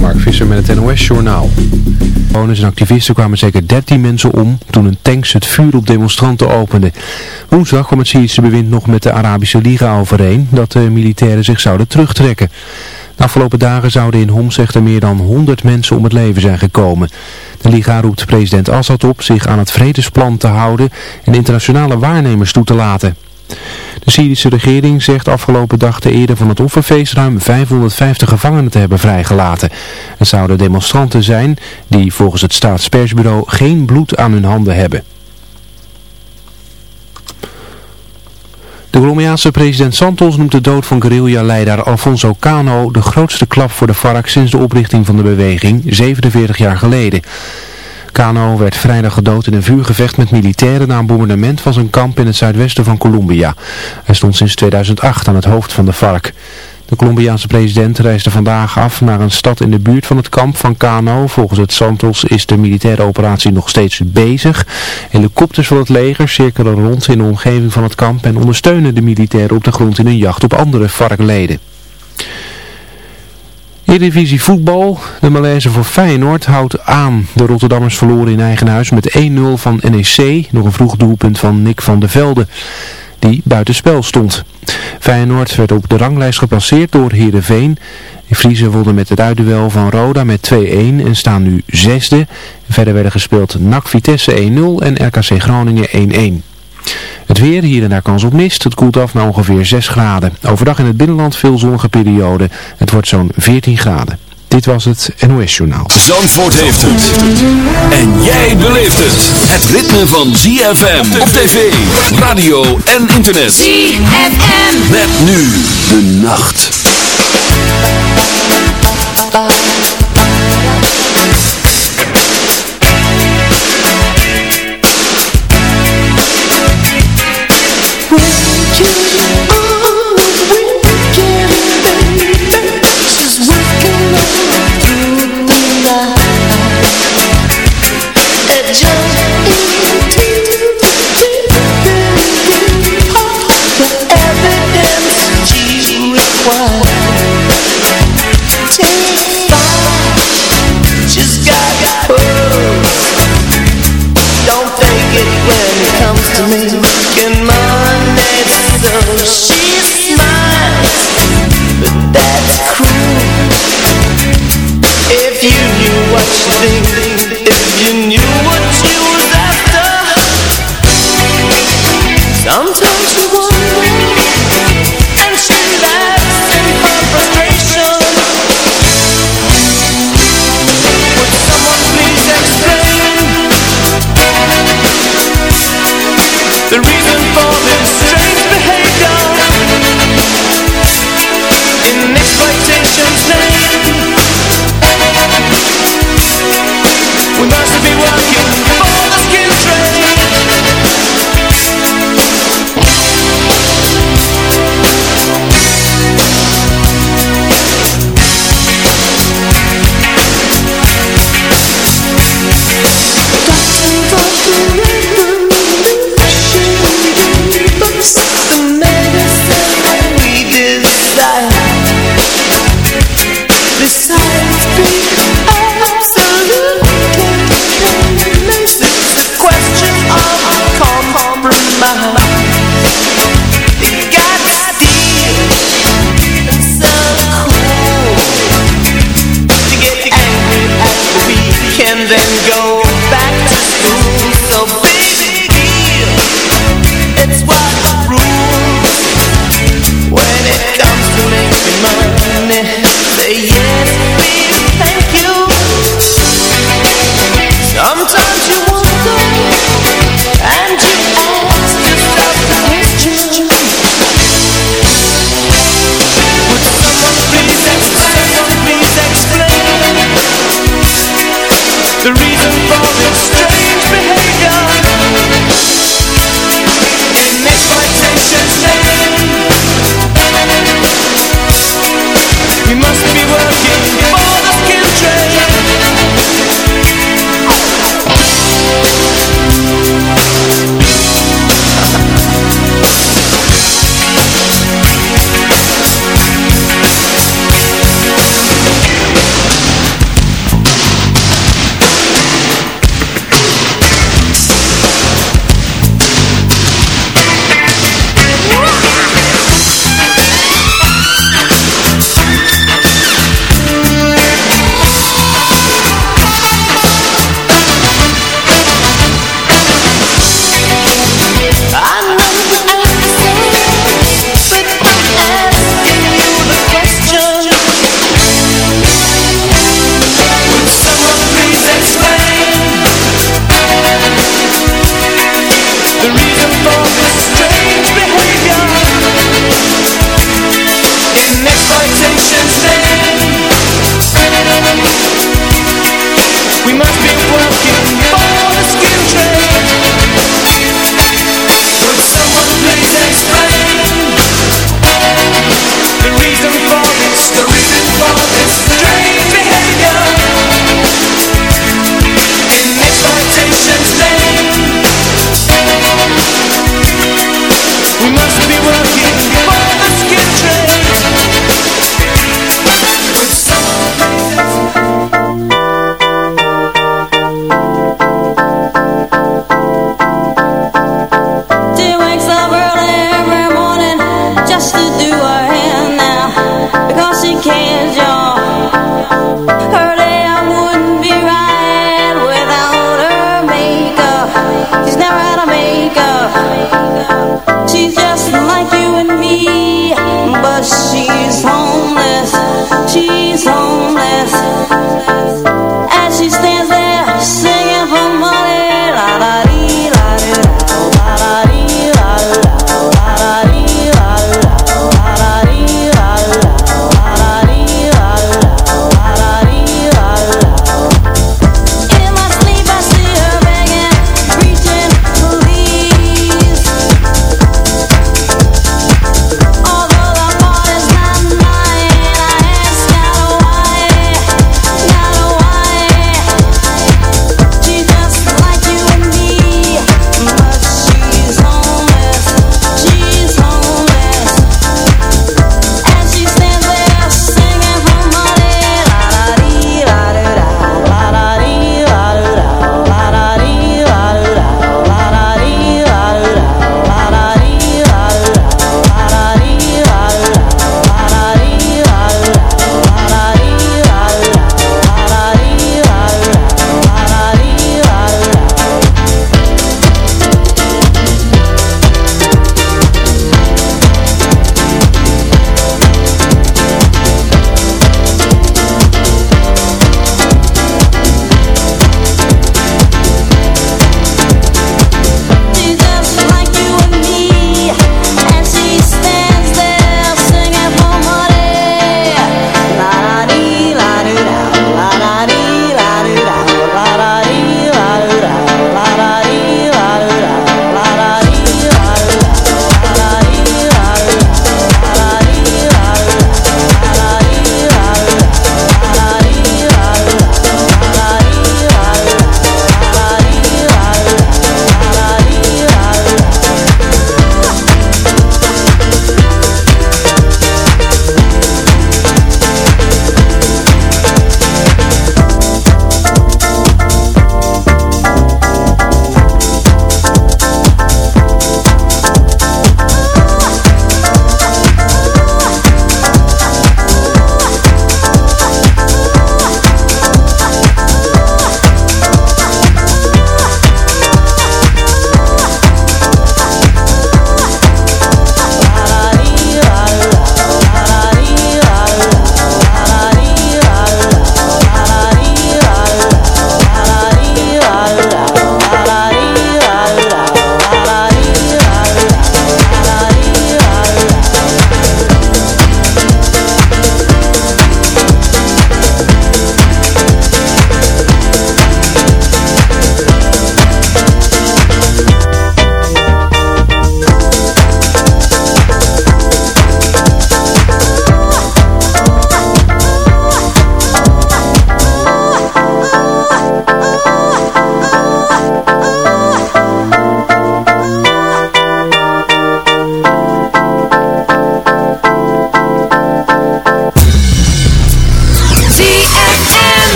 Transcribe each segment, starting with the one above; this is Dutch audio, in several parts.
Mark Visser met het NOS Journaal. Bewoners en activisten kwamen zeker 13 mensen om toen een tanks het vuur op demonstranten opende. Woensdag kwam het Syrische bewind nog met de Arabische Liga overeen dat de militairen zich zouden terugtrekken. De afgelopen dagen zouden in Homs echter meer dan 100 mensen om het leven zijn gekomen. De Liga roept president Assad op zich aan het vredesplan te houden en internationale waarnemers toe te laten. De Syrische regering zegt afgelopen dag de eerder van het offerfeest ruim 550 gevangenen te hebben vrijgelaten. Het zouden demonstranten zijn die volgens het staatspersbureau geen bloed aan hun handen hebben. De Colombiaanse president Santos noemt de dood van guerrilla-leider Alfonso Cano de grootste klap voor de FARC sinds de oprichting van de beweging, 47 jaar geleden. Cano werd vrijdag gedood in een vuurgevecht met militairen na een bombardement van zijn kamp in het zuidwesten van Colombia. Hij stond sinds 2008 aan het hoofd van de FARC. De Colombiaanse president reisde vandaag af naar een stad in de buurt van het kamp van Cano. Volgens het Santos is de militaire operatie nog steeds bezig. Helikopters van het leger cirkelen rond in de omgeving van het kamp en ondersteunen de militairen op de grond in hun jacht op andere FARC-leden. Eredivisie voetbal. De Malaise voor Feyenoord houdt aan. De Rotterdammers verloren in eigen huis met 1-0 van NEC. Nog een vroeg doelpunt van Nick van der Velde. Die buitenspel stond. Feyenoord werd op de ranglijst gepasseerd door Heerenveen. De Friese wonnen met het uitduel van Roda met 2-1 en staan nu zesde. Verder werden gespeeld NAC Vitesse 1-0 en RKC Groningen 1-1. Het weer, hier en daar kans op mist. Het koelt af naar ongeveer 6 graden. Overdag in het binnenland veel zonnige periode. Het wordt zo'n 14 graden. Dit was het NOS Journaal. Zandvoort heeft het. En jij beleeft het. Het ritme van ZFM op tv, radio en internet. ZFM. Met nu de nacht.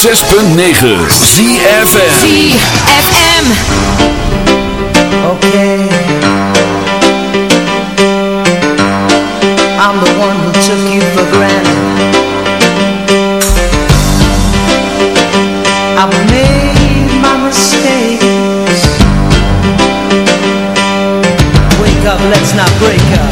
106.9 ZFM ZFM Okay. I'm the one who took you for granted. I've made my mistakes. Wake up, let's not break up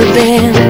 ever been.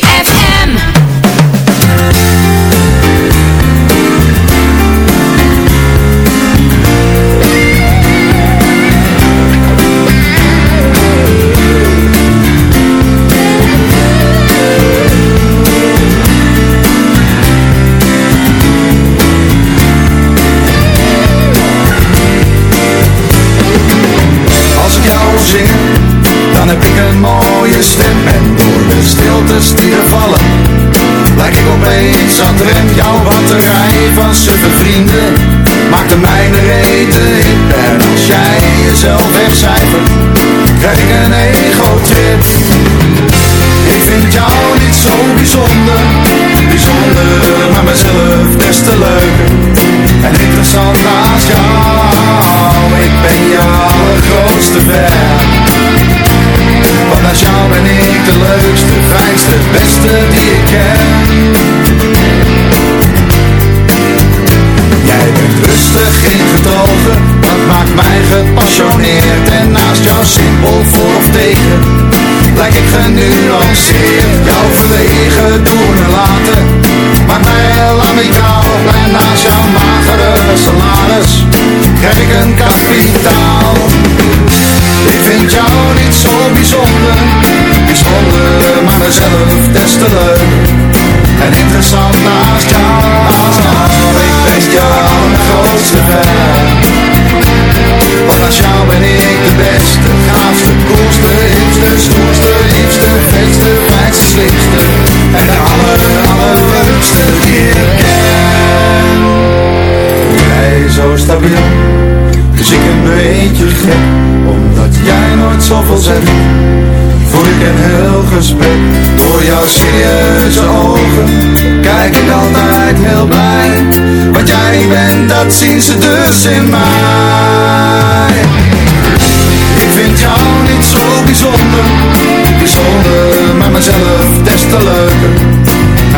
jouw batterij van zijn vrienden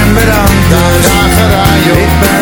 En bedankt, graag gedaan joh.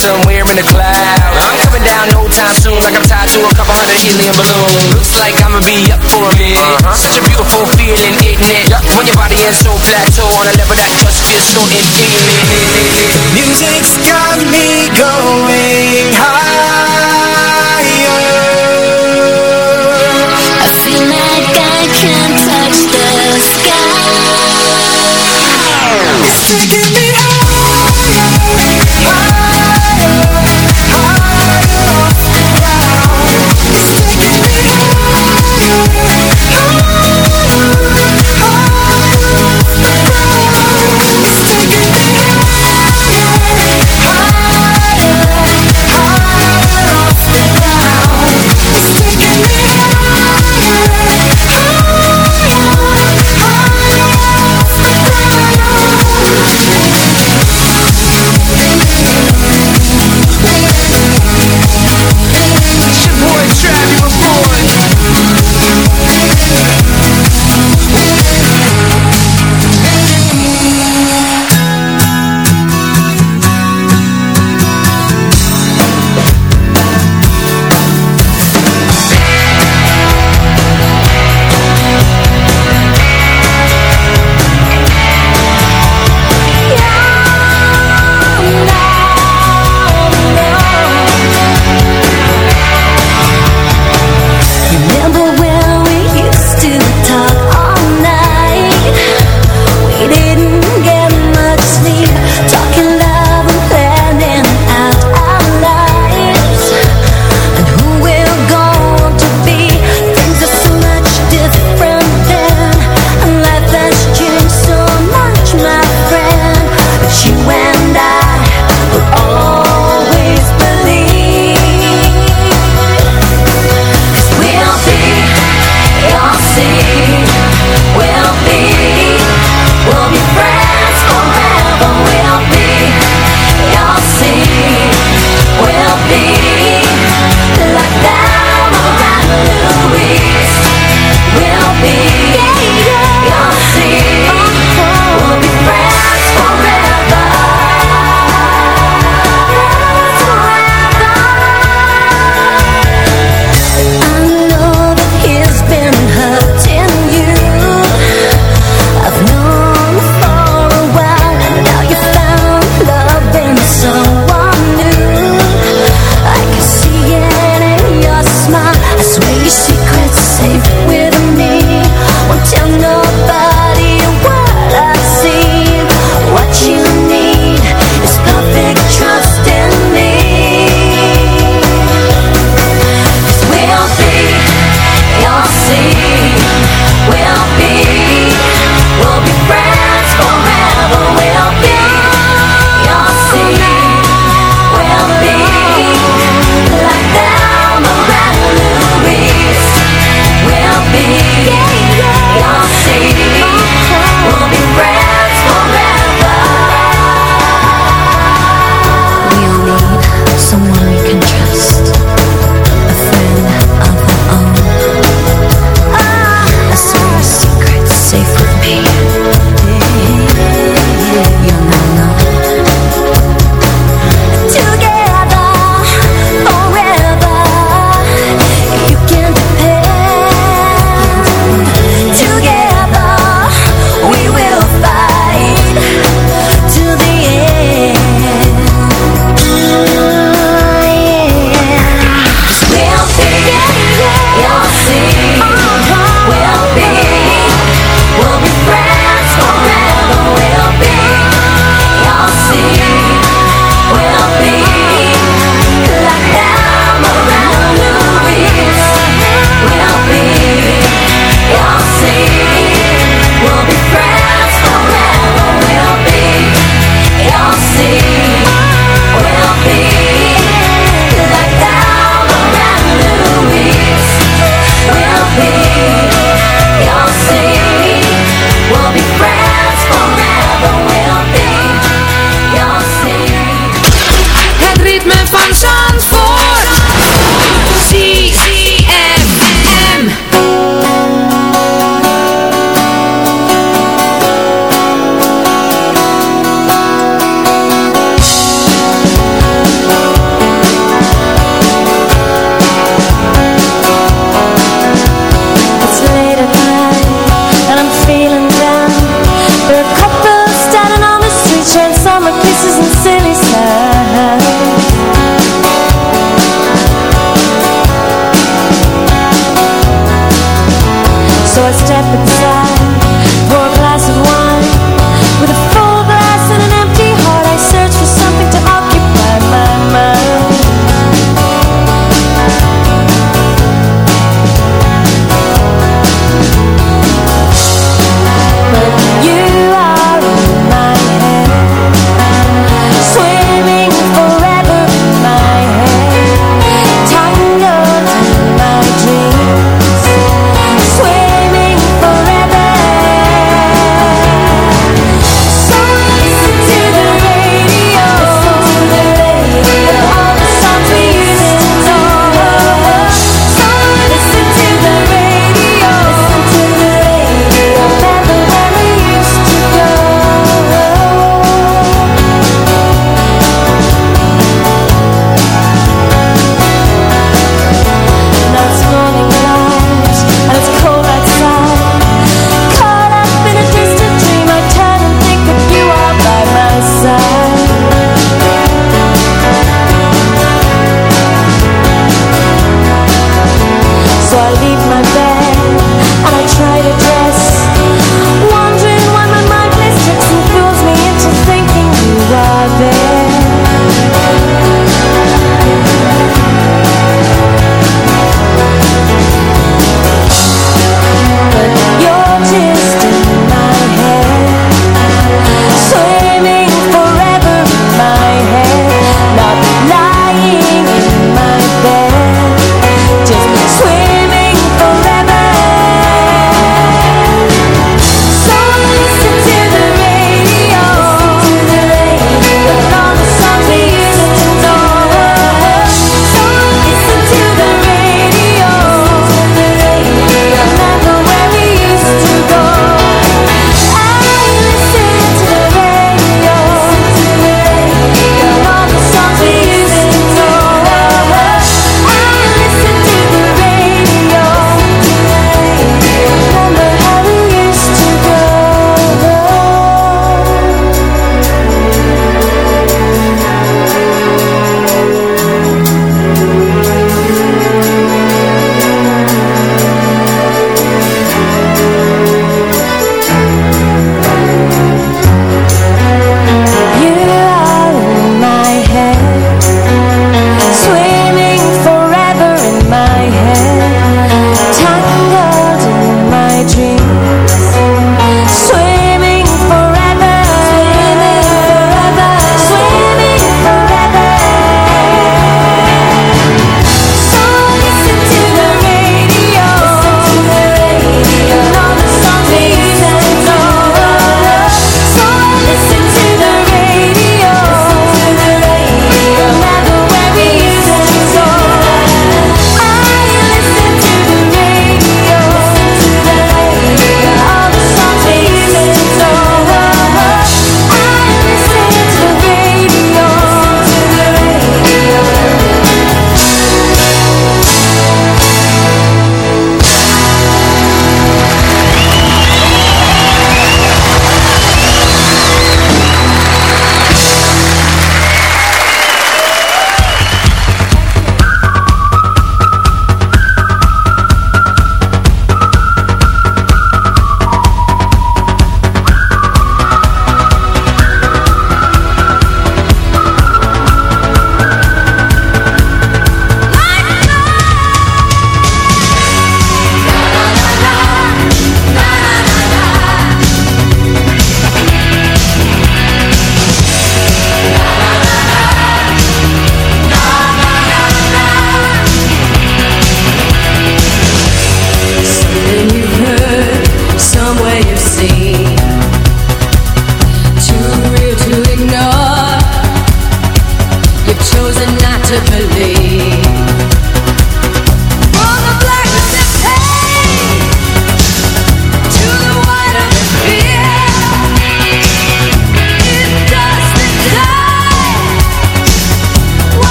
Somewhere in the clouds. I'm coming down no time soon, like I'm tied to a couple hundred helium balloons. Looks like I'ma be up for a minute. Uh-huh. Such a beautiful feeling, isn't it? When your body is so plateau on a level that just feels so infinite. Music's got me going higher. I feel like I can touch the sky. It's taking me